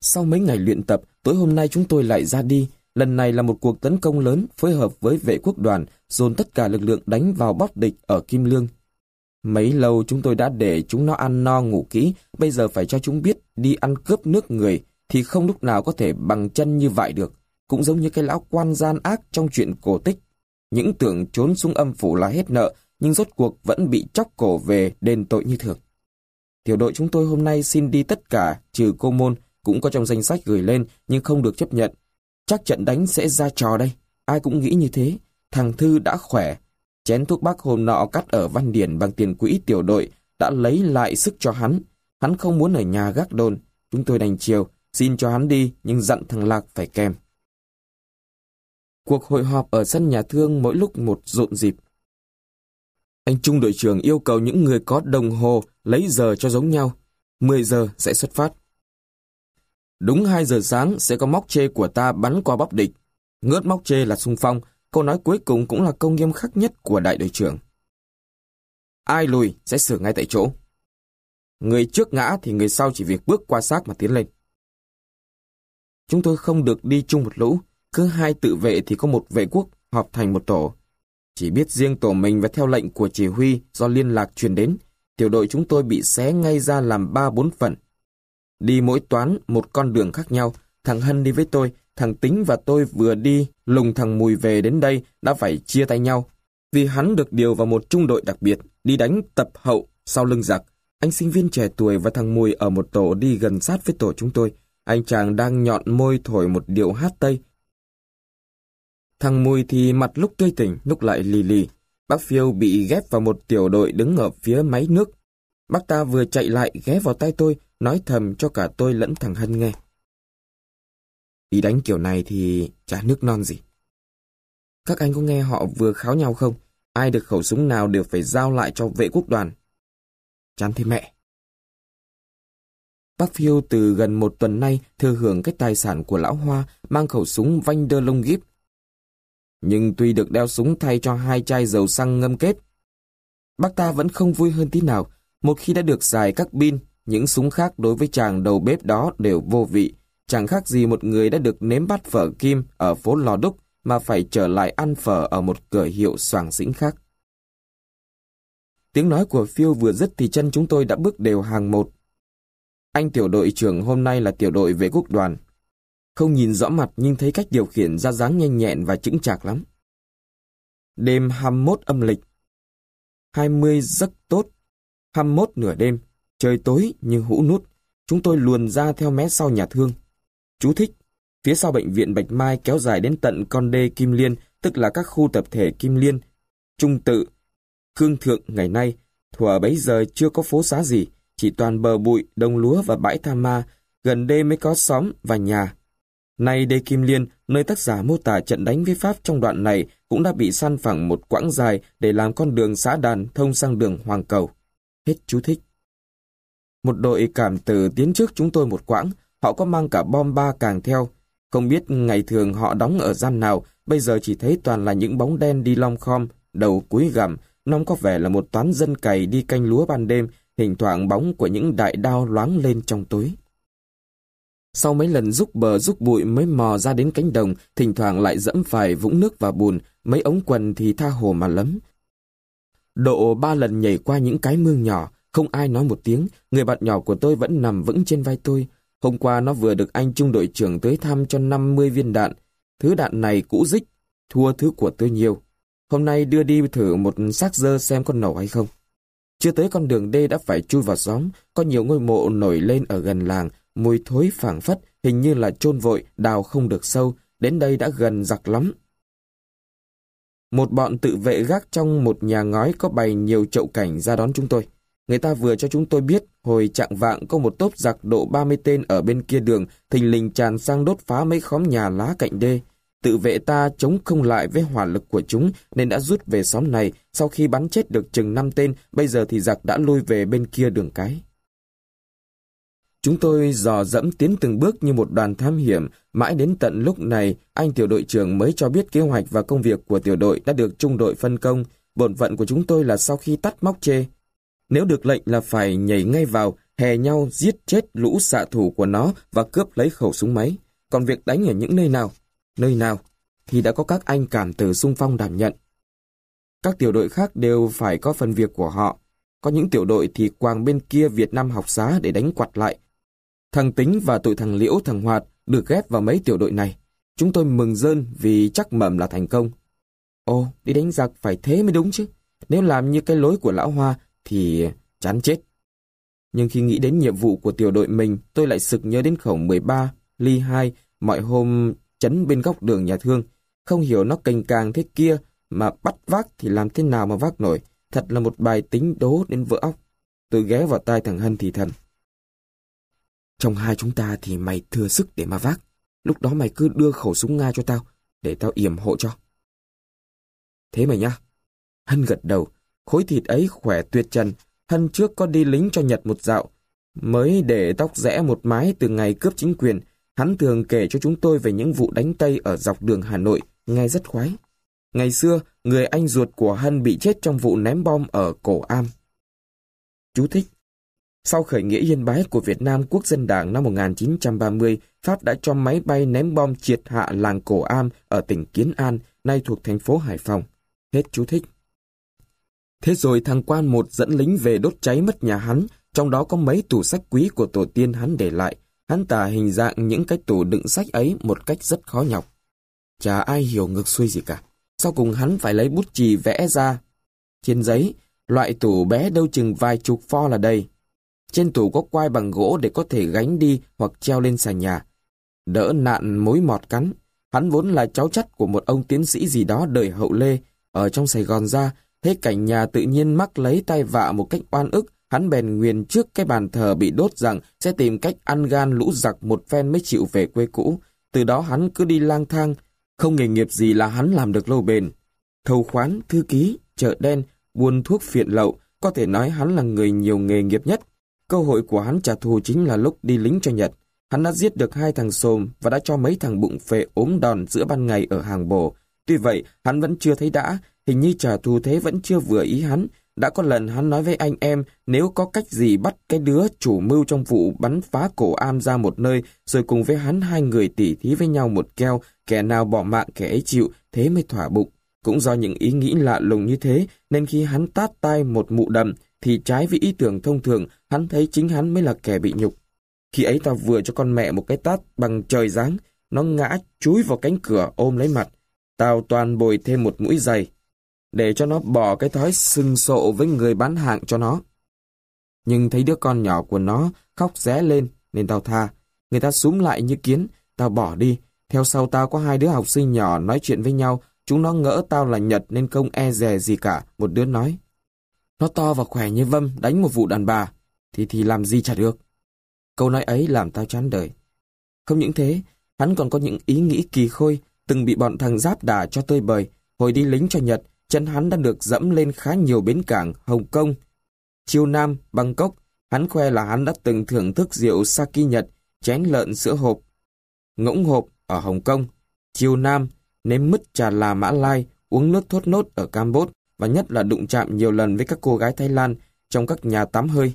Sau mấy ngày luyện tập, tối hôm nay chúng tôi lại ra đi. Lần này là một cuộc tấn công lớn phối hợp với vệ quốc đoàn, dồn tất cả lực lượng đánh vào bóp địch ở Kim Lương. Mấy lâu chúng tôi đã để chúng nó ăn no ngủ kỹ, bây giờ phải cho chúng biết đi ăn cướp nước người thì không lúc nào có thể bằng chân như vậy được. Cũng giống như cái lão quan gian ác trong chuyện cổ tích. Những tưởng trốn xuống âm phủ là hết nợ, nhưng rốt cuộc vẫn bị chóc cổ về đền tội như thường. Tiểu đội chúng tôi hôm nay xin đi tất cả, trừ cô môn, cũng có trong danh sách gửi lên nhưng không được chấp nhận. Chắc trận đánh sẽ ra trò đây. Ai cũng nghĩ như thế. Thằng Thư đã khỏe. Chén thuốc bắc hôm nọ cắt ở Văn Điển bằng tiền quỹ tiểu đội đã lấy lại sức cho hắn. Hắn không muốn ở nhà gác đồn. Chúng tôi đành chiều, xin cho hắn đi nhưng dặn thằng Lạc phải kèm. Cuộc hội họp ở sân nhà thương mỗi lúc một rộn dịp. Anh Trung đội trưởng yêu cầu những người có đồng hồ lấy giờ cho giống nhau. 10 giờ sẽ xuất phát. Đúng 2 giờ sáng sẽ có móc chê của ta bắn qua bắp địch. Ngớt móc chê là sung phong, câu nói cuối cùng cũng là câu nghiêm khắc nhất của đại đội trưởng. Ai lùi sẽ xử ngay tại chỗ. Người trước ngã thì người sau chỉ việc bước qua xác mà tiến lên. Chúng tôi không được đi chung một lũ, cứ hai tự vệ thì có một vệ quốc họp thành một tổ. Chỉ biết riêng tổ mình và theo lệnh của chỉ huy do liên lạc truyền đến, tiểu đội chúng tôi bị xé ngay ra làm ba bốn phần. Đi mỗi toán một con đường khác nhau, thằng Hân đi với tôi, thằng Tính và tôi vừa đi lùng thằng Mùi về đến đây đã phải chia tay nhau. Vì hắn được điều vào một trung đội đặc biệt, đi đánh tập hậu sau lưng giặc. Anh sinh viên trẻ tuổi và thằng Mùi ở một tổ đi gần sát với tổ chúng tôi. Anh chàng đang nhọn môi thổi một điệu hát Tây. Thằng Mùi thì mặt lúc tươi tỉnh, lúc lại lì lì. Bác Phiêu bị ghép vào một tiểu đội đứng ở phía máy nước. Bác ta vừa chạy lại ghé vào tay tôi, nói thầm cho cả tôi lẫn thằng Hân nghe. Đi đánh kiểu này thì chả nước non gì. Các anh có nghe họ vừa kháo nhau không? Ai được khẩu súng nào đều phải giao lại cho vệ quốc đoàn. Chán thế mẹ. Bác Phiêu từ gần một tuần nay thừa hưởng cái tài sản của lão Hoa mang khẩu súng Vanh Đơ Lông Gíp. Nhưng tuy được đeo súng thay cho hai chai dầu xăng ngâm kết, bác ta vẫn không vui hơn tí nào. Một khi đã được giải các pin, những súng khác đối với chàng đầu bếp đó đều vô vị. Chẳng khác gì một người đã được nếm bát phở kim ở phố Lò Đúc mà phải trở lại ăn phở ở một cửa hiệu soàng xĩnh khác. Tiếng nói của phiêu vừa dứt thì chân chúng tôi đã bước đều hàng một. Anh tiểu đội trưởng hôm nay là tiểu đội vệ quốc đoàn. Không nhìn rõ mặt nhưng thấy cách điều khiển ra dáng nhanh nhẹn và chững chạc lắm. Đêm 21 âm lịch. 20 rất tốt. 21 nửa đêm. Trời tối nhưng hũ nút. Chúng tôi luồn ra theo mé sau nhà thương. Chú thích. Phía sau bệnh viện Bạch Mai kéo dài đến tận con đê Kim Liên, tức là các khu tập thể Kim Liên, Trung Tự, Khương Thượng ngày nay. Thuở bấy giờ chưa có phố xá gì, chỉ toàn bờ bụi, đồng lúa và bãi tha ma, gần đây mới có xóm và nhà. Nay đê Kim Liên, nơi tác giả mô tả trận đánh với Pháp trong đoạn này cũng đã bị săn phẳng một quãng dài để làm con đường xã đàn thông sang đường Hoàng Cầu. Hết chú thích. Một đội cảm tử tiến trước chúng tôi một quãng, họ có mang cả bom ba càng theo. Không biết ngày thường họ đóng ở gian nào, bây giờ chỉ thấy toàn là những bóng đen đi long khom, đầu cúi gằm, nóng có vẻ là một toán dân cày đi canh lúa ban đêm, hình thoảng bóng của những đại đao loáng lên trong tối. Sau mấy lần rúc bờ rúc bụi mới mò ra đến cánh đồng, thỉnh thoảng lại dẫm phải vũng nước và bùn, mấy ống quần thì tha hồ mà lấm. Độ ba lần nhảy qua những cái mương nhỏ, không ai nói một tiếng, người bạn nhỏ của tôi vẫn nằm vững trên vai tôi. Hôm qua nó vừa được anh trung đội trưởng tới thăm cho 50 viên đạn. Thứ đạn này cũ dích, thua thứ của tôi nhiều. Hôm nay đưa đi thử một xác dơ xem con nổ hay không. Chưa tới con đường đê đã phải chui vào xóm, có nhiều ngôi mộ nổi lên ở gần làng, mùi thối phảng phất, hình như là chôn vội, đào không được sâu, đến đây đã gần giặc lắm. Một bọn tự vệ gác trong một nhà ngói có bày nhiều chậu cảnh ra đón chúng tôi. Người ta vừa cho chúng tôi biết, hồi trạng vạng có một tốp giặc độ 30 tên ở bên kia đường, thình lình tràn sang đốt phá mấy khóm nhà lá cạnh đê. Tự vệ ta chống không lại với hỏa lực của chúng nên đã rút về xóm này, sau khi bắn chết được chừng 5 tên, bây giờ thì giặc đã lui về bên kia đường cái. Chúng tôi dò dẫm tiến từng bước như một đoàn thám hiểm, mãi đến tận lúc này, anh tiểu đội trưởng mới cho biết kế hoạch và công việc của tiểu đội đã được trung đội phân công. Bổn phận của chúng tôi là sau khi tắt móc chê. Nếu được lệnh là phải nhảy ngay vào, hè nhau giết chết lũ xạ thủ của nó và cướp lấy khẩu súng máy. Còn việc đánh ở những nơi nào, nơi nào, thì đã có các anh cảm tử sung phong đảm nhận. Các tiểu đội khác đều phải có phần việc của họ. Có những tiểu đội thì quàng bên kia Việt Nam học xá để đánh quặt lại. Thằng Tính và tụi thằng Liễu thằng Hoạt được ghép vào mấy tiểu đội này. Chúng tôi mừng rơn vì chắc mầm là thành công. Ồ, đi đánh giặc phải thế mới đúng chứ. Nếu làm như cái lối của lão Hoa thì chán chết. Nhưng khi nghĩ đến nhiệm vụ của tiểu đội mình, tôi lại sực nhớ đến khẩu 13, ly 2, mọi hôm chấn bên góc đường nhà thương. Không hiểu nó cành càng thế kia, mà bắt vác thì làm thế nào mà vác nổi. Thật là một bài tính đố đến vỡ óc. Tôi ghé vào tai thằng Hân thì thần. Trong hai chúng ta thì mày thừa sức để mà vác. Lúc đó mày cứ đưa khẩu súng Nga cho tao, để tao yểm hộ cho. Thế mày nhá. Hân gật đầu, khối thịt ấy khỏe tuyệt trần. Hân trước có đi lính cho Nhật một dạo. Mới để tóc rẽ một mái từ ngày cướp chính quyền, hắn thường kể cho chúng tôi về những vụ đánh Tây ở dọc đường Hà Nội, nghe rất khoái. Ngày xưa, người anh ruột của Hân bị chết trong vụ ném bom ở Cổ Am. Chú thích sau khởi nghĩa yên bái của Việt Nam Quốc dân Đảng năm 1930, Pháp đã cho máy bay ném bom triệt hạ làng Cổ Am ở tỉnh Kiến An, nay thuộc thành phố Hải Phòng. Hết chú thích. Thế rồi thằng quan một dẫn lính về đốt cháy mất nhà hắn, trong đó có mấy tủ sách quý của tổ tiên hắn để lại. Hắn tả hình dạng những cái tủ đựng sách ấy một cách rất khó nhọc. Chả ai hiểu ngược xuôi gì cả. Sau cùng hắn phải lấy bút chì vẽ ra. Trên giấy, loại tủ bé đâu chừng vài chục pho là đây. Trên tủ có quai bằng gỗ để có thể gánh đi hoặc treo lên sàn nhà. Đỡ nạn mối mọt cắn. Hắn vốn là cháu chắt của một ông tiến sĩ gì đó đời hậu lê. Ở trong Sài Gòn ra, thấy cảnh nhà tự nhiên mắc lấy tay vạ một cách oan ức. Hắn bèn nguyền trước cái bàn thờ bị đốt rằng sẽ tìm cách ăn gan lũ giặc một phen mới chịu về quê cũ. Từ đó hắn cứ đi lang thang, không nghề nghiệp gì là hắn làm được lâu bền. Thầu khoán, thư ký, chợ đen, buôn thuốc phiện lậu, có thể nói hắn là người nhiều nghề nghiệp nhất. Cơ hội của hắn trả thù chính là lúc đi lính cho Nhật. Hắn đã giết được hai thằng xồm và đã cho mấy thằng bụng phệ ốm đòn giữa ban ngày ở hàng bồ. Tuy vậy, hắn vẫn chưa thấy đã, hình như trả thù thế vẫn chưa vừa ý hắn. Đã có lần hắn nói với anh em nếu có cách gì bắt cái đứa chủ mưu trong vụ bắn phá cổ am ra một nơi rồi cùng với hắn hai người tỉ thí với nhau một keo, kẻ nào bỏ mạng kẻ ấy chịu, thế mới thỏa bụng. Cũng do những ý nghĩ lạ lùng như thế nên khi hắn tát tay một mụ đầm, thì trái với ý tưởng thông thường, hắn thấy chính hắn mới là kẻ bị nhục. Khi ấy tao vừa cho con mẹ một cái tát bằng trời giáng, nó ngã chúi vào cánh cửa ôm lấy mặt. Tao toàn bồi thêm một mũi giày, để cho nó bỏ cái thói sưng sộ với người bán hàng cho nó. Nhưng thấy đứa con nhỏ của nó khóc ré lên, nên tao tha. Người ta súm lại như kiến, tao bỏ đi. Theo sau tao có hai đứa học sinh nhỏ nói chuyện với nhau, chúng nó ngỡ tao là Nhật nên không e dè gì cả, một đứa nói. Nó to và khỏe như vâm đánh một vụ đàn bà, thì thì làm gì chả được. Câu nói ấy làm tao chán đời. Không những thế, hắn còn có những ý nghĩ kỳ khôi, từng bị bọn thằng giáp đà cho tơi bời. Hồi đi lính cho Nhật, chân hắn đã được dẫm lên khá nhiều bến cảng Hồng Kông. Chiêu Nam, Bangkok, hắn khoe là hắn đã từng thưởng thức rượu Saki Nhật, chén lợn sữa hộp, ngỗng hộp ở Hồng Kông. Chiêu Nam, nếm mứt trà là Mã Lai, uống nước thốt nốt ở Campuchia và nhất là đụng chạm nhiều lần với các cô gái Thái Lan trong các nhà tắm hơi.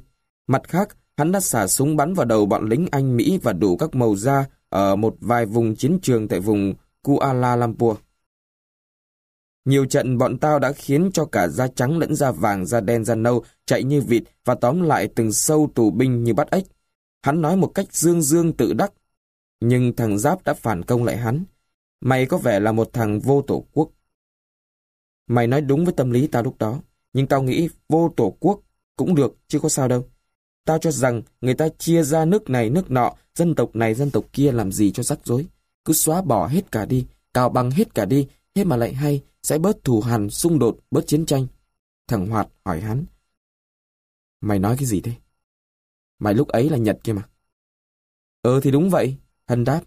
Mặt khác, hắn đã xả súng bắn vào đầu bọn lính Anh Mỹ và đủ các màu da ở một vài vùng chiến trường tại vùng Kuala Lumpur. Nhiều trận bọn tao đã khiến cho cả da trắng lẫn da vàng, da đen, da nâu chạy như vịt và tóm lại từng sâu tù binh như bắt ếch. Hắn nói một cách dương dương tự đắc. Nhưng thằng Giáp đã phản công lại hắn. Mày có vẻ là một thằng vô tổ quốc. Mày nói đúng với tâm lý tao lúc đó, nhưng tao nghĩ vô tổ quốc cũng được, chứ có sao đâu. Tao cho rằng người ta chia ra nước này nước nọ, dân tộc này dân tộc kia làm gì cho rắc rối. Cứ xóa bỏ hết cả đi, cào bằng hết cả đi, thế mà lại hay, sẽ bớt thù hằn, xung đột, bớt chiến tranh. Thằng Hoạt hỏi hắn. Mày nói cái gì thế? Mày lúc ấy là Nhật kia mà. Ừ thì đúng vậy, Hân đáp.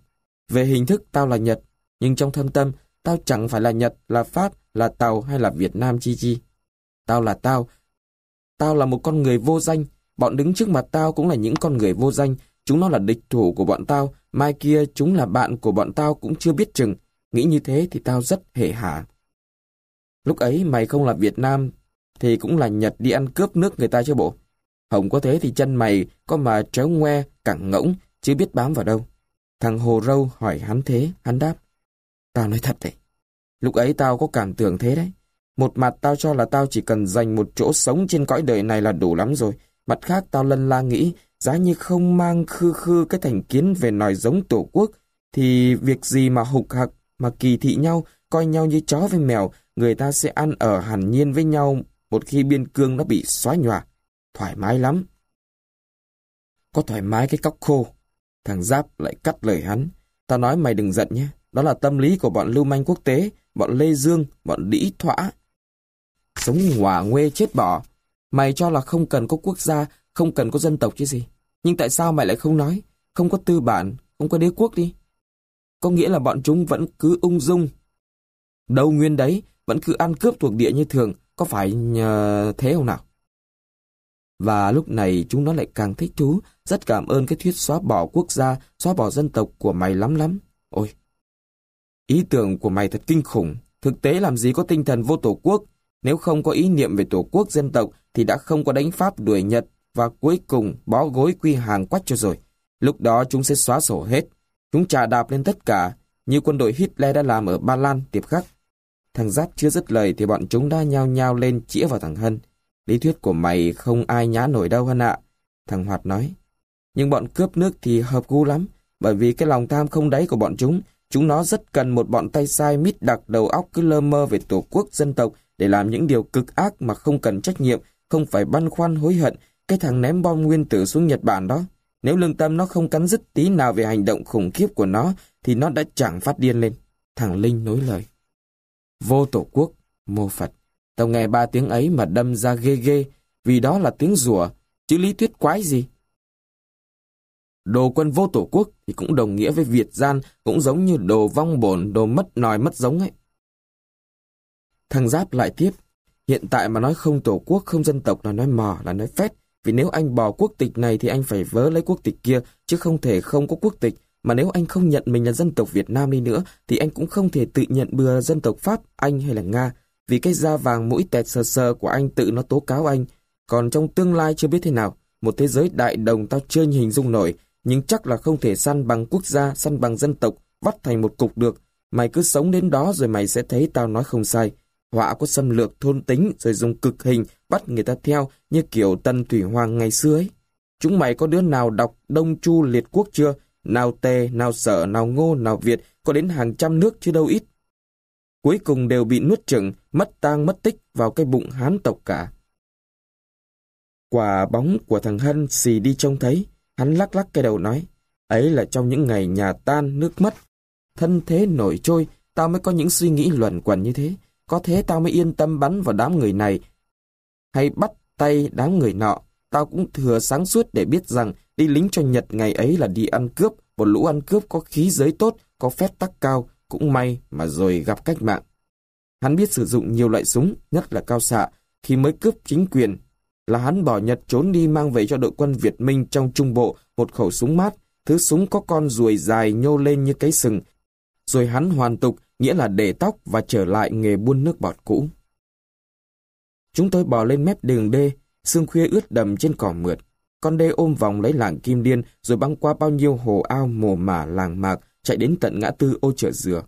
Về hình thức tao là Nhật, nhưng trong thâm tâm tao chẳng phải là Nhật, là Pháp, là Tàu hay là Việt Nam chi chi. Tao là tao. Tao là một con người vô danh. Bọn đứng trước mặt tao cũng là những con người vô danh. Chúng nó là địch thủ của bọn tao. Mai kia chúng là bạn của bọn tao cũng chưa biết chừng. Nghĩ như thế thì tao rất hệ hạ. Lúc ấy mày không là Việt Nam thì cũng là Nhật đi ăn cướp nước người ta chứ bộ. Hồng có thế thì chân mày có mà tréo ngoe, cẳng ngỗng, chứ biết bám vào đâu. Thằng Hồ Râu hỏi hắn thế, hắn đáp. Tao nói thật đấy. Lúc ấy tao có cảm tưởng thế đấy. Một mặt tao cho là tao chỉ cần dành một chỗ sống trên cõi đời này là đủ lắm rồi. Mặt khác tao lân la nghĩ, giá như không mang khư khư cái thành kiến về nòi giống tổ quốc, thì việc gì mà hục hặc, mà kỳ thị nhau, coi nhau như chó với mèo, người ta sẽ ăn ở hẳn nhiên với nhau một khi biên cương nó bị xóa nhòa. Thoải mái lắm. Có thoải mái cái cóc khô. Thằng Giáp lại cắt lời hắn. Tao nói mày đừng giận nhé. Đó là tâm lý của bọn lưu manh quốc tế, bọn Lê Dương, bọn Đĩ Thỏa. Sống hòa nguê chết bỏ. Mày cho là không cần có quốc gia, không cần có dân tộc chứ gì. Nhưng tại sao mày lại không nói? Không có tư bản, không có đế quốc đi. Có nghĩa là bọn chúng vẫn cứ ung dung. Đâu nguyên đấy, vẫn cứ ăn cướp thuộc địa như thường, có phải nhờ thế không nào? Và lúc này chúng nó lại càng thích thú, rất cảm ơn cái thuyết xóa bỏ quốc gia, xóa bỏ dân tộc của mày lắm lắm. Ôi, ý tưởng của mày thật kinh khủng, thực tế làm gì có tinh thần vô tổ quốc, nếu không có ý niệm về tổ quốc dân tộc thì đã không có đánh Pháp đuổi Nhật và cuối cùng bó gối quy hàng quách cho rồi. Lúc đó chúng sẽ xóa sổ hết. Chúng trà đạp lên tất cả, như quân đội Hitler đã làm ở Ba Lan tiệp khắc. Thằng Giáp chưa dứt lời thì bọn chúng đã nhao nhao lên chĩa vào thằng Hân. Lý thuyết của mày không ai nhá nổi đâu Hân ạ. Thằng Hoạt nói. Nhưng bọn cướp nước thì hợp gu lắm, bởi vì cái lòng tham không đáy của bọn chúng, chúng nó rất cần một bọn tay sai mít đặc đầu óc cứ lơ mơ về tổ quốc dân tộc để làm những điều cực ác mà không cần trách nhiệm, không phải băn khoăn hối hận, cái thằng ném bom nguyên tử xuống Nhật Bản đó. Nếu lương tâm nó không cắn dứt tí nào về hành động khủng khiếp của nó, thì nó đã chẳng phát điên lên. Thằng Linh nối lời. Vô tổ quốc, mô Phật. Tao nghe ba tiếng ấy mà đâm ra ghê ghê, vì đó là tiếng rủa, chứ lý thuyết quái gì. Đồ quân vô tổ quốc thì cũng đồng nghĩa với Việt gian, cũng giống như đồ vong bổn, đồ mất nòi mất giống ấy. Thằng Giáp lại tiếp, hiện tại mà nói không tổ quốc, không dân tộc là nói mò, là nói phét. Vì nếu anh bỏ quốc tịch này thì anh phải vớ lấy quốc tịch kia, chứ không thể không có quốc tịch. Mà nếu anh không nhận mình là dân tộc Việt Nam đi nữa, thì anh cũng không thể tự nhận bừa dân tộc Pháp, Anh hay là Nga. Vì cái da vàng mũi tẹt sờ sờ của anh tự nó tố cáo anh. Còn trong tương lai chưa biết thế nào, một thế giới đại đồng tao chưa hình dung nổi, nhưng chắc là không thể săn bằng quốc gia, săn bằng dân tộc, vắt thành một cục được. Mày cứ sống đến đó rồi mày sẽ thấy tao nói không sai. Họa có xâm lược thôn tính rồi dùng cực hình bắt người ta theo như kiểu Tân Thủy Hoàng ngày xưa ấy. Chúng mày có đứa nào đọc Đông Chu Liệt Quốc chưa? Nào Tề, nào Sở, nào Ngô, nào Việt, có đến hàng trăm nước chứ đâu ít. Cuối cùng đều bị nuốt chửng, mất tang mất tích vào cái bụng hán tộc cả. Quả bóng của thằng Hân xì đi trông thấy, hắn lắc lắc cái đầu nói, ấy là trong những ngày nhà tan, nước mất, thân thế nổi trôi, tao mới có những suy nghĩ luẩn quẩn như thế. Có thế tao mới yên tâm bắn vào đám người này. Hay bắt tay đám người nọ. Tao cũng thừa sáng suốt để biết rằng đi lính cho Nhật ngày ấy là đi ăn cướp. Một lũ ăn cướp có khí giới tốt, có phép tắc cao. Cũng may mà rồi gặp cách mạng. Hắn biết sử dụng nhiều loại súng, nhất là cao xạ. Khi mới cướp chính quyền, là hắn bỏ Nhật trốn đi mang về cho đội quân Việt Minh trong Trung Bộ một khẩu súng mát. Thứ súng có con ruồi dài nhô lên như cái sừng. Rồi hắn hoàn tục nghĩa là để tóc và trở lại nghề buôn nước bọt cũ. Chúng tôi bò lên mép đường đê, sương khuya ướt đầm trên cỏ mượt. Con đê ôm vòng lấy làng Kim Liên rồi băng qua bao nhiêu hồ ao mồ mả làng mạc chạy đến tận ngã tư ô chợ dừa.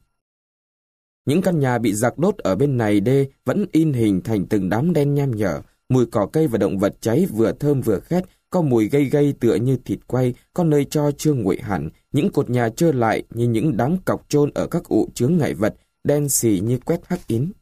Những căn nhà bị giặc đốt ở bên này đê vẫn in hình thành từng đám đen nham nhở, mùi cỏ cây và động vật cháy vừa thơm vừa khét, có mùi gây gây tựa như thịt quay, có nơi cho chưa nguội hẳn, những cột nhà trơ lại như những đám cọc trôn ở các ụ chướng ngại vật, đen xì như quét hắc yến.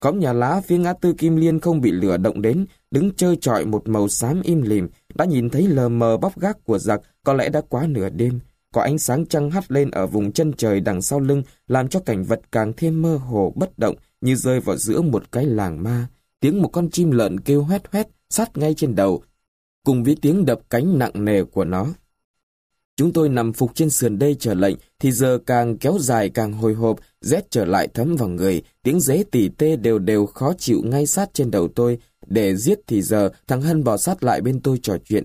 Cõng nhà lá phía ngã tư Kim Liên không bị lửa động đến, đứng chơi trọi một màu xám im lìm, đã nhìn thấy lờ mờ bóc gác của giặc, có lẽ đã quá nửa đêm. Có ánh sáng trăng hắt lên ở vùng chân trời đằng sau lưng, làm cho cảnh vật càng thêm mơ hồ bất động, như rơi vào giữa một cái làng ma. Tiếng một con chim lợn kêu hoét hoét, sát ngay trên đầu, cùng với tiếng đập cánh nặng nề của nó. Chúng tôi nằm phục trên sườn đây chờ lệnh, thì giờ càng kéo dài càng hồi hộp, rét trở lại thấm vào người, tiếng dế tỉ tê đều đều khó chịu ngay sát trên đầu tôi. Để giết thì giờ, thằng Hân bò sát lại bên tôi trò chuyện.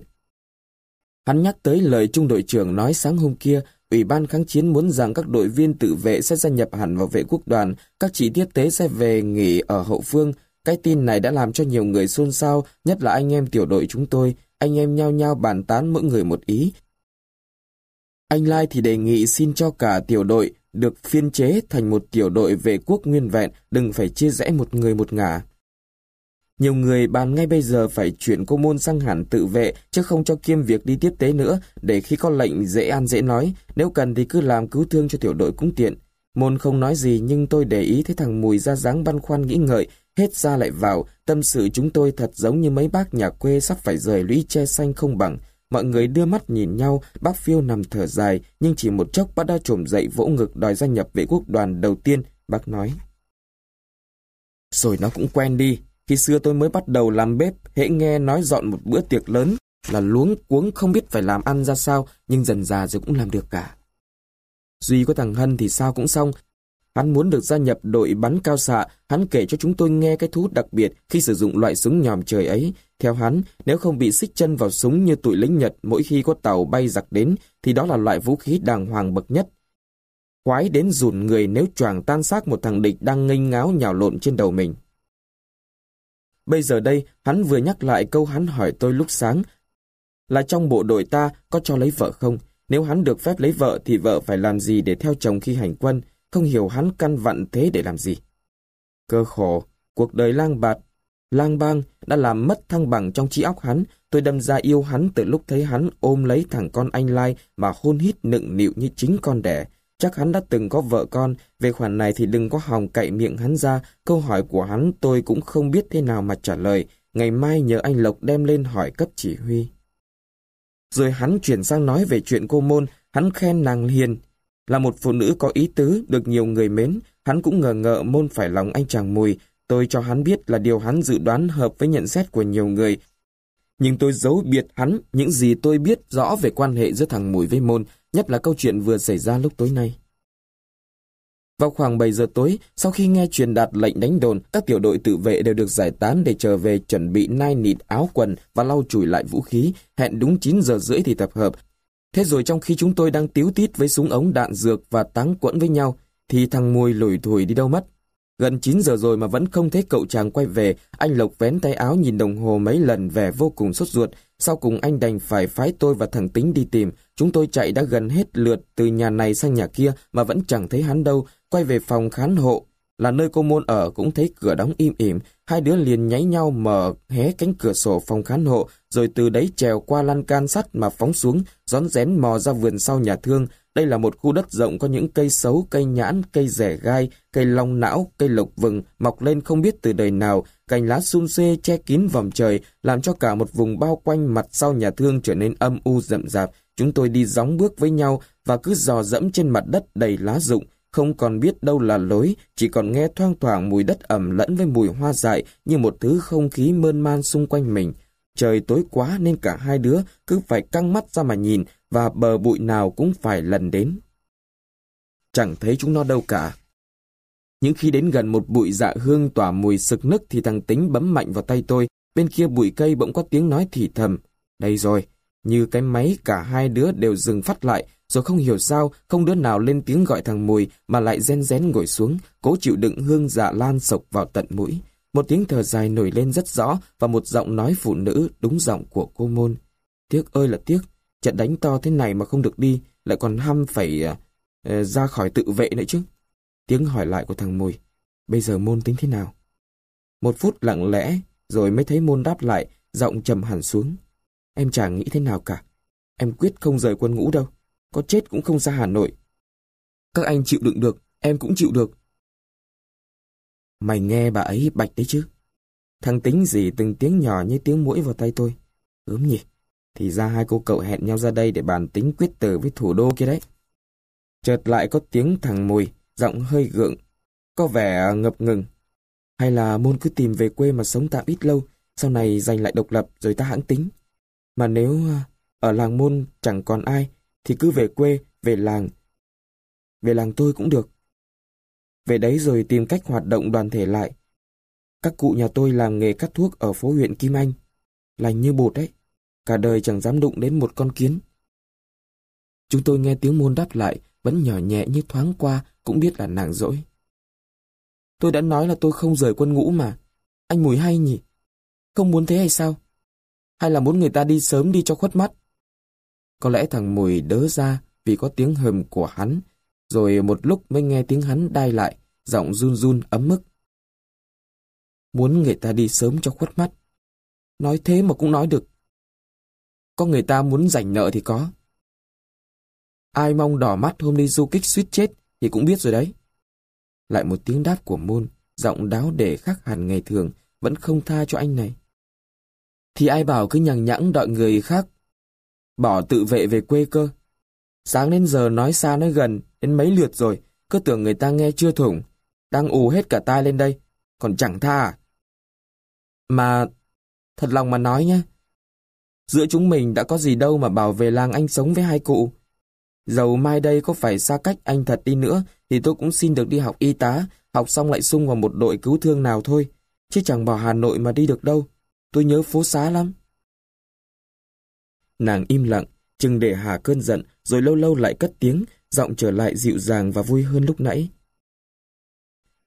Hắn nhắc tới lời trung đội trưởng nói sáng hôm kia, Ủy ban kháng chiến muốn rằng các đội viên tự vệ sẽ gia nhập hẳn vào vệ quốc đoàn, các chỉ tiết tế sẽ về nghỉ ở hậu phương. Cái tin này đã làm cho nhiều người xôn xao, nhất là anh em tiểu đội chúng tôi. anh em nhao nhao bàn tán mỗi người một ý. Anh Lai thì đề nghị xin cho cả tiểu đội được phiên chế thành một tiểu đội về quốc nguyên vẹn, đừng phải chia rẽ một người một ngả. Nhiều người bàn ngay bây giờ phải chuyển cô môn sang hẳn tự vệ, chứ không cho kiêm việc đi tiếp tế nữa, để khi có lệnh dễ ăn dễ nói, nếu cần thì cứ làm cứu thương cho tiểu đội cũng tiện. Môn không nói gì nhưng tôi để ý thấy thằng Mùi ra dáng băn khoăn nghĩ ngợi, hết ra lại vào, tâm sự chúng tôi thật giống như mấy bác nhà quê sắp phải rời lũy che xanh không bằng. Mọi người đưa mắt nhìn nhau, bác phiêu nằm thở dài, nhưng chỉ một chốc bác đã trồm dậy vỗ ngực đòi gia nhập vệ quốc đoàn đầu tiên, bác nói. Rồi nó cũng quen đi, khi xưa tôi mới bắt đầu làm bếp, hễ nghe nói dọn một bữa tiệc lớn, là luống cuống không biết phải làm ăn ra sao, nhưng dần già rồi cũng làm được cả. Duy có thằng Hân thì sao cũng xong. Hắn muốn được gia nhập đội bắn cao xạ, hắn kể cho chúng tôi nghe cái thú đặc biệt khi sử dụng loại súng nhòm trời ấy. Theo hắn, nếu không bị xích chân vào súng như tụi lính Nhật mỗi khi có tàu bay giặc đến, thì đó là loại vũ khí đàng hoàng bậc nhất. quái đến rùn người nếu choàng tan xác một thằng địch đang nghênh ngáo nhào lộn trên đầu mình. Bây giờ đây, hắn vừa nhắc lại câu hắn hỏi tôi lúc sáng, là trong bộ đội ta có cho lấy vợ không? Nếu hắn được phép lấy vợ thì vợ phải làm gì để theo chồng khi hành quân, không hiểu hắn căn vặn thế để làm gì. Cơ khổ, cuộc đời lang bạt, lang bang đã làm mất thăng bằng trong trí óc hắn, tôi đâm ra yêu hắn từ lúc thấy hắn ôm lấy thằng con anh Lai mà hôn hít nựng nịu như chính con đẻ. Chắc hắn đã từng có vợ con, về khoản này thì đừng có hòng cậy miệng hắn ra, câu hỏi của hắn tôi cũng không biết thế nào mà trả lời, ngày mai nhờ anh Lộc đem lên hỏi cấp chỉ huy. Rồi hắn chuyển sang nói về chuyện cô môn, hắn khen nàng hiền. Là một phụ nữ có ý tứ, được nhiều người mến, hắn cũng ngờ ngợ môn phải lòng anh chàng mùi. Tôi cho hắn biết là điều hắn dự đoán hợp với nhận xét của nhiều người. Nhưng tôi giấu biệt hắn những gì tôi biết rõ về quan hệ giữa thằng mùi với môn, nhất là câu chuyện vừa xảy ra lúc tối nay. Vào khoảng 7 giờ tối, sau khi nghe truyền đạt lệnh đánh đồn, các tiểu đội tự vệ đều được giải tán để trở về chuẩn bị nai nịt áo quần và lau chùi lại vũ khí, hẹn đúng 9 giờ rưỡi thì tập hợp. Thế rồi trong khi chúng tôi đang tiếu tít với súng ống đạn dược và táng quẫn với nhau, thì thằng Mùi lủi thủi đi đâu mất. Gần 9 giờ rồi mà vẫn không thấy cậu chàng quay về, anh Lộc vén tay áo nhìn đồng hồ mấy lần vẻ vô cùng sốt ruột. Sau cùng anh đành phải phái tôi và thằng Tính đi tìm. Chúng tôi chạy đã gần hết lượt từ nhà này sang nhà kia mà vẫn chẳng thấy hắn đâu. Quay về phòng khán hộ, là nơi cô môn ở cũng thấy cửa đóng im ỉm. Hai đứa liền nháy nhau mở hé cánh cửa sổ phòng khán hộ, rồi từ đấy trèo qua lan can sắt mà phóng xuống, rón rén mò ra vườn sau nhà thương. Đây là một khu đất rộng có những cây xấu, cây nhãn, cây rẻ gai, cây long não, cây lộc vừng mọc lên không biết từ đời nào, cành lá sum xê che kín vòng trời, làm cho cả một vùng bao quanh mặt sau nhà thương trở nên âm u rậm rạp. Chúng tôi đi gióng bước với nhau và cứ dò dẫm trên mặt đất đầy lá rụng, không còn biết đâu là lối, chỉ còn nghe thoang thoảng mùi đất ẩm lẫn với mùi hoa dại như một thứ không khí mơn man xung quanh mình. Trời tối quá nên cả hai đứa cứ phải căng mắt ra mà nhìn và bờ bụi nào cũng phải lần đến. Chẳng thấy chúng nó đâu cả. Những khi đến gần một bụi dạ hương tỏa mùi sực nức thì thằng Tính bấm mạnh vào tay tôi, bên kia bụi cây bỗng có tiếng nói thì thầm. Đây rồi, như cái máy cả hai đứa đều dừng phát lại, rồi không hiểu sao, không đứa nào lên tiếng gọi thằng Mùi mà lại ren rén ngồi xuống, cố chịu đựng hương dạ lan sộc vào tận mũi. Một tiếng thở dài nổi lên rất rõ và một giọng nói phụ nữ đúng giọng của cô môn. Tiếc ơi là tiếc, trận đánh to thế này mà không được đi, lại còn ham phải uh, ra khỏi tự vệ nữa chứ. Tiếng hỏi lại của thằng Mùi, bây giờ môn tính thế nào? Một phút lặng lẽ, rồi mới thấy môn đáp lại, giọng trầm hẳn xuống. Em chẳng nghĩ thế nào cả. Em quyết không rời quân ngũ đâu. Có chết cũng không ra Hà Nội. Các anh chịu đựng được, em cũng chịu được. Mày nghe bà ấy bạch đấy chứ. Thằng tính gì từng tiếng nhỏ như tiếng mũi vào tay tôi. Ướm nhỉ. Thì ra hai cô cậu hẹn nhau ra đây để bàn tính quyết tử với thủ đô kia đấy. Chợt lại có tiếng thằng Mùi, giọng hơi gượng, có vẻ ngập ngừng. Hay là môn cứ tìm về quê mà sống tạm ít lâu, sau này giành lại độc lập rồi ta hãng tính. Mà nếu à, ở làng môn chẳng còn ai, thì cứ về quê, về làng. Về làng tôi cũng được. Về đấy rồi tìm cách hoạt động đoàn thể lại. Các cụ nhà tôi làm nghề cắt thuốc ở phố huyện Kim Anh. Lành như bột đấy. Cả đời chẳng dám đụng đến một con kiến. Chúng tôi nghe tiếng môn đáp lại, vẫn nhỏ nhẹ như thoáng qua, cũng biết là nàng dỗi. Tôi đã nói là tôi không rời quân ngũ mà. Anh mùi hay nhỉ? Không muốn thế hay sao? hay là muốn người ta đi sớm đi cho khuất mắt? Có lẽ thằng Mùi đớ ra vì có tiếng hầm của hắn, rồi một lúc mới nghe tiếng hắn đai lại, giọng run run ấm mức. Muốn người ta đi sớm cho khuất mắt. Nói thế mà cũng nói được. Có người ta muốn giành nợ thì có. Ai mong đỏ mắt hôm đi du kích suýt chết thì cũng biết rồi đấy. Lại một tiếng đáp của môn, giọng đáo để khác hẳn ngày thường, vẫn không tha cho anh này. Thì ai bảo cứ nhằng nhãng đợi người khác, bỏ tự vệ về quê cơ. Sáng đến giờ nói xa nói gần, đến mấy lượt rồi, cứ tưởng người ta nghe chưa thủng, đang ù hết cả tai lên đây, còn chẳng tha à. Mà, thật lòng mà nói nhé, giữa chúng mình đã có gì đâu mà bảo về làng anh sống với hai cụ. Dầu mai đây có phải xa cách anh thật đi nữa, thì tôi cũng xin được đi học y tá, học xong lại sung vào một đội cứu thương nào thôi, chứ chẳng bỏ Hà Nội mà đi được đâu. Tôi nhớ phố xá lắm. Nàng im lặng, chừng để hà cơn giận, rồi lâu lâu lại cất tiếng, giọng trở lại dịu dàng và vui hơn lúc nãy.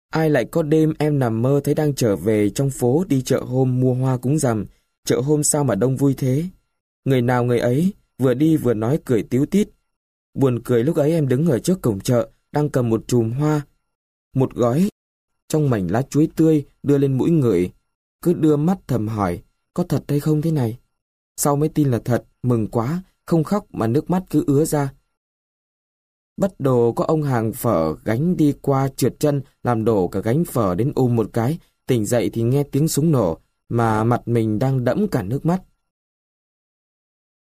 Ai lại có đêm em nằm mơ thấy đang trở về trong phố đi chợ hôm mua hoa cúng rằm, chợ hôm sao mà đông vui thế. Người nào người ấy, vừa đi vừa nói cười tiếu tít. Buồn cười lúc ấy em đứng ở trước cổng chợ, đang cầm một chùm hoa, một gói, trong mảnh lá chuối tươi đưa lên mũi người, cứ đưa mắt thầm hỏi, có thật hay không thế này? Sau mới tin là thật, mừng quá, không khóc mà nước mắt cứ ứa ra. bắt đồ có ông hàng phở gánh đi qua trượt chân, làm đổ cả gánh phở đến ôm một cái, tỉnh dậy thì nghe tiếng súng nổ, mà mặt mình đang đẫm cả nước mắt.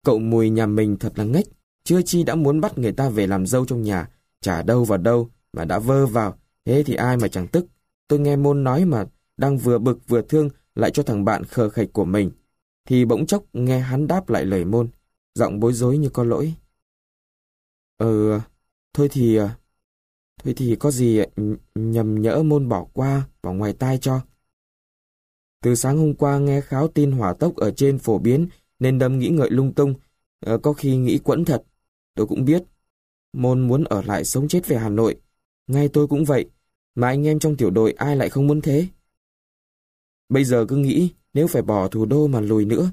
Cậu mùi nhà mình thật là ngách, chưa chi đã muốn bắt người ta về làm dâu trong nhà, chả đâu vào đâu, mà đã vơ vào, thế thì ai mà chẳng tức. Tôi nghe môn nói mà, đang vừa bực vừa thương lại cho thằng bạn khờ khạch của mình, thì bỗng chốc nghe hắn đáp lại lời môn, giọng bối rối như có lỗi. Ờ, thôi thì... Thôi thì có gì nhầm nhỡ môn bỏ qua, bỏ ngoài tai cho. Từ sáng hôm qua nghe kháo tin hỏa tốc ở trên phổ biến nên đâm nghĩ ngợi lung tung, ờ, có khi nghĩ quẫn thật. Tôi cũng biết, môn muốn ở lại sống chết về Hà Nội. Ngay tôi cũng vậy, mà anh em trong tiểu đội ai lại không muốn thế. Bây giờ cứ nghĩ nếu phải bỏ thủ đô mà lùi nữa,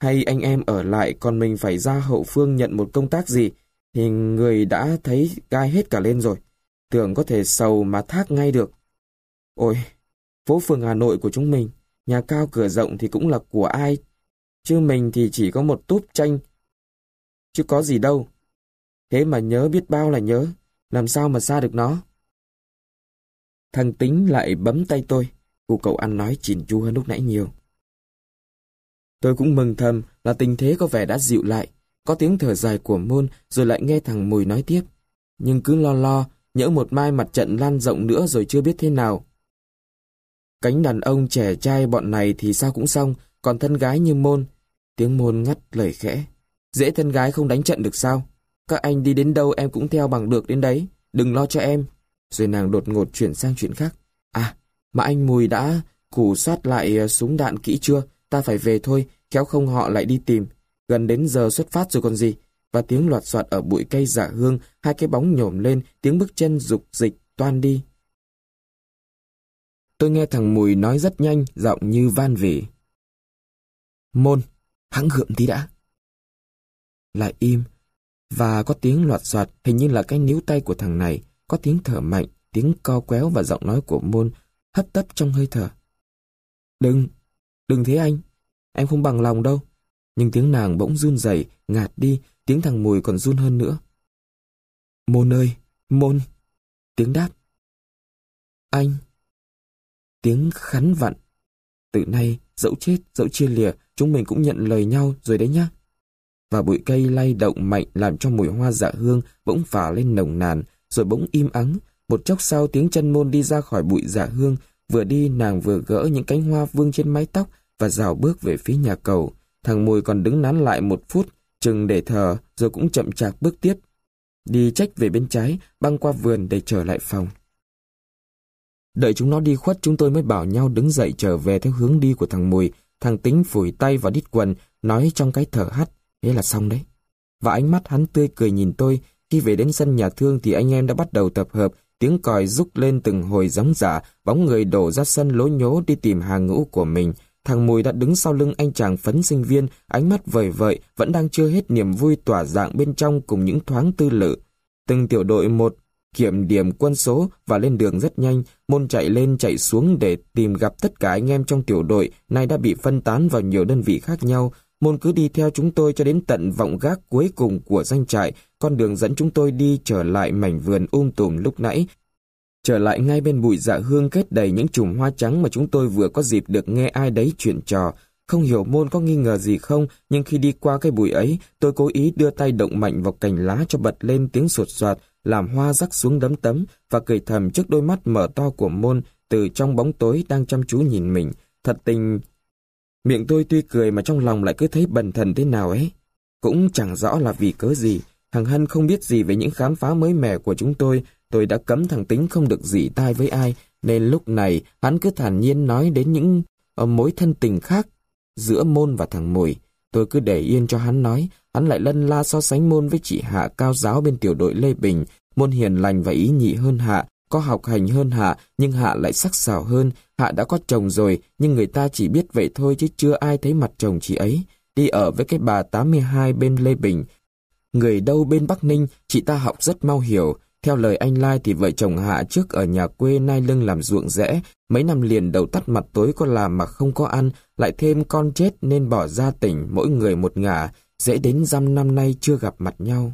hay anh em ở lại còn mình phải ra hậu phương nhận một công tác gì, thì người đã thấy gai hết cả lên rồi. Tưởng có thể sầu mà thác ngay được. Ôi, phố phường Hà Nội của chúng mình, nhà cao cửa rộng thì cũng là của ai, chứ mình thì chỉ có một túp tranh, chứ có gì đâu. Thế mà nhớ biết bao là nhớ, làm sao mà xa được nó. Thằng Tính lại bấm tay tôi, cô cậu ăn nói chỉn chu hơn lúc nãy nhiều. Tôi cũng mừng thầm là tình thế có vẻ đã dịu lại, có tiếng thở dài của môn rồi lại nghe thằng Mùi nói tiếp. Nhưng cứ lo lo, nhỡ một mai mặt trận lan rộng nữa rồi chưa biết thế nào. Cánh đàn ông trẻ trai bọn này thì sao cũng xong, còn thân gái như môn. Tiếng môn ngắt lời khẽ. Dễ thân gái không đánh trận được sao? Các anh đi đến đâu em cũng theo bằng được đến đấy, đừng lo cho em. Rồi nàng đột ngột chuyển sang chuyện khác. À, mà anh Mùi đã củ soát lại ờ, súng đạn kỹ chưa? Ta phải về thôi, kéo không họ lại đi tìm. Gần đến giờ xuất phát rồi còn gì. Và tiếng loạt soạt ở bụi cây giả hương, hai cái bóng nhổm lên, tiếng bước chân dục dịch, toan đi. Tôi nghe thằng Mùi nói rất nhanh, giọng như van vỉ. Môn, hãng gượm tí đã. Lại im, và có tiếng loạt soạt, hình như là cái níu tay của thằng này, có tiếng thở mạnh, tiếng co quéo và giọng nói của môn hấp tấp trong hơi thở. Đừng, đừng thế anh, em không bằng lòng đâu. Nhưng tiếng nàng bỗng run rẩy, ngạt đi, tiếng thằng mùi còn run hơn nữa. Môn ơi, môn. Tiếng đáp. Anh. Tiếng khắn vặn. Từ nay, dẫu chết, dẫu chia lìa, chúng mình cũng nhận lời nhau rồi đấy nhá. Và bụi cây lay động mạnh làm cho mùi hoa dạ hương bỗng phả lên nồng nàn, rồi bỗng im ắng. Một chốc sau tiếng chân môn đi ra khỏi bụi dạ hương, vừa đi nàng vừa gỡ những cánh hoa vương trên mái tóc và rào bước về phía nhà cầu. Thằng Mùi còn đứng nán lại một phút, chừng để thở, rồi cũng chậm chạp bước tiếp. Đi trách về bên trái, băng qua vườn để trở lại phòng. Đợi chúng nó đi khuất chúng tôi mới bảo nhau đứng dậy trở về theo hướng đi của thằng Mùi. Thằng Tính phủi tay vào đít quần, nói trong cái thở hắt, thế là xong đấy. Và ánh mắt hắn tươi cười nhìn tôi, khi về đến sân nhà thương thì anh em đã bắt đầu tập hợp, tiếng còi rúc lên từng hồi gióng giả, bóng người đổ ra sân lối nhố đi tìm hàng ngũ của mình. thằng Mùi đã đứng sau lưng anh chàng phấn sinh viên, ánh mắt vời vợi, vẫn đang chưa hết niềm vui tỏa dạng bên trong cùng những thoáng tư lự. Từng tiểu đội một kiểm điểm quân số và lên đường rất nhanh, môn chạy lên chạy xuống để tìm gặp tất cả anh em trong tiểu đội, nay đã bị phân tán vào nhiều đơn vị khác nhau. Môn cứ đi theo chúng tôi cho đến tận vọng gác cuối cùng của danh trại, con đường dẫn chúng tôi đi trở lại mảnh vườn um tùm lúc nãy. Trở lại ngay bên bụi dạ hương kết đầy những chùm hoa trắng mà chúng tôi vừa có dịp được nghe ai đấy chuyện trò. Không hiểu môn có nghi ngờ gì không, nhưng khi đi qua cái bụi ấy, tôi cố ý đưa tay động mạnh vào cành lá cho bật lên tiếng sột soạt, làm hoa rắc xuống đấm tấm và cười thầm trước đôi mắt mở to của môn từ trong bóng tối đang chăm chú nhìn mình. Thật tình... Miệng tôi tuy cười mà trong lòng lại cứ thấy bần thần thế nào ấy. Cũng chẳng rõ là vì cớ gì. Thằng Hân không biết gì về những khám phá mới mẻ của chúng tôi. Tôi đã cấm thằng Tính không được dỉ tai với ai. Nên lúc này hắn cứ thản nhiên nói đến những ờ, mối thân tình khác giữa môn và thằng Mùi. Tôi cứ để yên cho hắn nói, hắn lại lân la so sánh môn với chị Hạ cao giáo bên tiểu đội Lê Bình, môn hiền lành và ý nhị hơn Hạ, có học hành hơn Hạ, nhưng Hạ lại sắc sảo hơn, Hạ đã có chồng rồi, nhưng người ta chỉ biết vậy thôi chứ chưa ai thấy mặt chồng chị ấy. Đi ở với cái bà 82 bên Lê Bình. Người đâu bên Bắc Ninh, chị ta học rất mau hiểu, theo lời anh Lai thì vợ chồng Hạ trước ở nhà quê nai lưng làm ruộng rẽ, mấy năm liền đầu tắt mặt tối có làm mà không có ăn, lại thêm con chết nên bỏ ra tỉnh mỗi người một ngả, dễ đến dăm năm nay chưa gặp mặt nhau.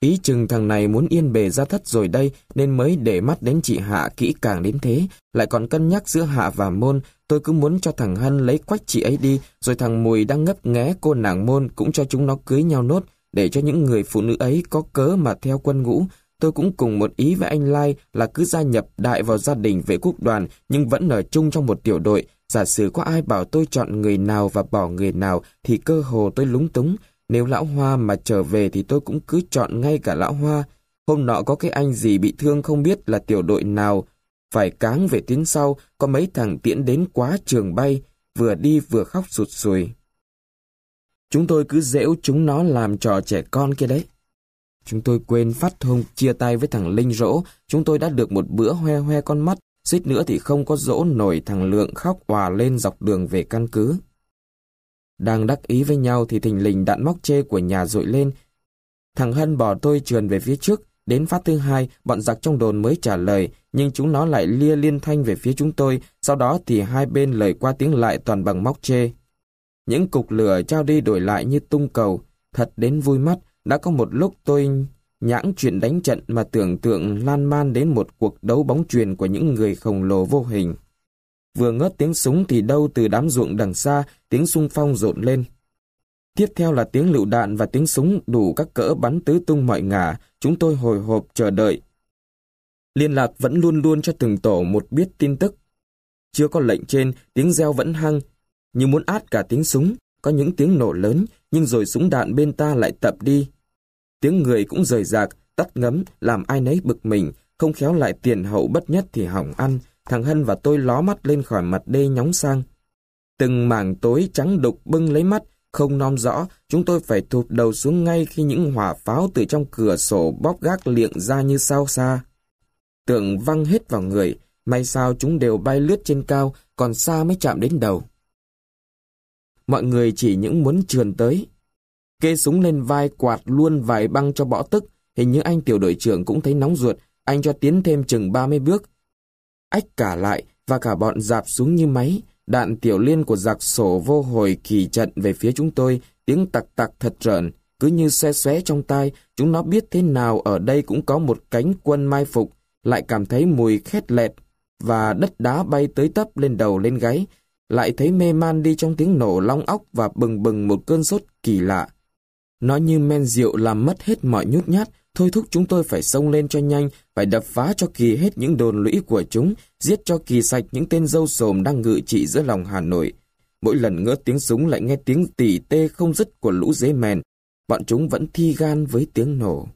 Ý chừng thằng này muốn yên bề ra thất rồi đây nên mới để mắt đến chị Hạ kỹ càng đến thế, lại còn cân nhắc giữa Hạ và Môn, tôi cứ muốn cho thằng Hân lấy quách chị ấy đi, rồi thằng Mùi đang ngấp nghé cô nàng Môn cũng cho chúng nó cưới nhau nốt, để cho những người phụ nữ ấy có cớ mà theo quân ngũ, Tôi cũng cùng một ý với anh Lai là cứ gia nhập đại vào gia đình vệ quốc đoàn nhưng vẫn ở chung trong một tiểu đội. Giả sử có ai bảo tôi chọn người nào và bỏ người nào thì cơ hồ tôi lúng túng. Nếu lão Hoa mà trở về thì tôi cũng cứ chọn ngay cả lão Hoa. Hôm nọ có cái anh gì bị thương không biết là tiểu đội nào. Phải cáng về tiến sau, có mấy thằng tiễn đến quá trường bay, vừa đi vừa khóc sụt sùi. Chúng tôi cứ dễu chúng nó làm trò trẻ con kia đấy. Chúng tôi quên phát thông chia tay với thằng Linh rỗ, chúng tôi đã được một bữa hoe hoe con mắt, suýt nữa thì không có dỗ nổi thằng Lượng khóc hòa lên dọc đường về căn cứ. Đang đắc ý với nhau thì thình lình đạn móc chê của nhà rội lên. Thằng Hân bỏ tôi trườn về phía trước, đến phát thứ hai, bọn giặc trong đồn mới trả lời, nhưng chúng nó lại lia liên thanh về phía chúng tôi, sau đó thì hai bên lời qua tiếng lại toàn bằng móc chê. Những cục lửa trao đi đổi lại như tung cầu, thật đến vui mắt, đã có một lúc tôi nhãng chuyện đánh trận mà tưởng tượng lan man đến một cuộc đấu bóng truyền của những người khổng lồ vô hình. Vừa ngớt tiếng súng thì đâu từ đám ruộng đằng xa, tiếng xung phong rộn lên. Tiếp theo là tiếng lựu đạn và tiếng súng đủ các cỡ bắn tứ tung mọi ngả, chúng tôi hồi hộp chờ đợi. Liên lạc vẫn luôn luôn cho từng tổ một biết tin tức. Chưa có lệnh trên, tiếng reo vẫn hăng, như muốn át cả tiếng súng, có những tiếng nổ lớn, nhưng rồi súng đạn bên ta lại tập đi. Tiếng người cũng rời rạc, tắt ngấm, làm ai nấy bực mình, không khéo lại tiền hậu bất nhất thì hỏng ăn. Thằng Hân và tôi ló mắt lên khỏi mặt đê nhóng sang. Từng mảng tối trắng đục bưng lấy mắt, không nom rõ, chúng tôi phải thụt đầu xuống ngay khi những hỏa pháo từ trong cửa sổ bóp gác liệng ra như sao xa. Tượng văng hết vào người, may sao chúng đều bay lướt trên cao, còn xa mới chạm đến đầu. Mọi người chỉ những muốn trườn tới. Kê súng lên vai quạt luôn vài băng cho bỏ tức, hình như anh tiểu đội trưởng cũng thấy nóng ruột, anh cho tiến thêm chừng 30 bước. Ách cả lại và cả bọn dạp xuống như máy, đạn tiểu liên của giặc sổ vô hồi kỳ trận về phía chúng tôi, tiếng tặc tặc thật rợn, cứ như xe xé trong tai, chúng nó biết thế nào ở đây cũng có một cánh quân mai phục, lại cảm thấy mùi khét lẹt và đất đá bay tới tấp lên đầu lên gáy, lại thấy mê man đi trong tiếng nổ long óc và bừng bừng một cơn sốt kỳ lạ. Nó như men rượu làm mất hết mọi nhút nhát, thôi thúc chúng tôi phải xông lên cho nhanh, phải đập phá cho kỳ hết những đồn lũy của chúng, giết cho kỳ sạch những tên dâu sồm đang ngự trị giữa lòng Hà Nội. Mỗi lần ngỡ tiếng súng lại nghe tiếng tỉ tê không dứt của lũ dế mèn, bọn chúng vẫn thi gan với tiếng nổ.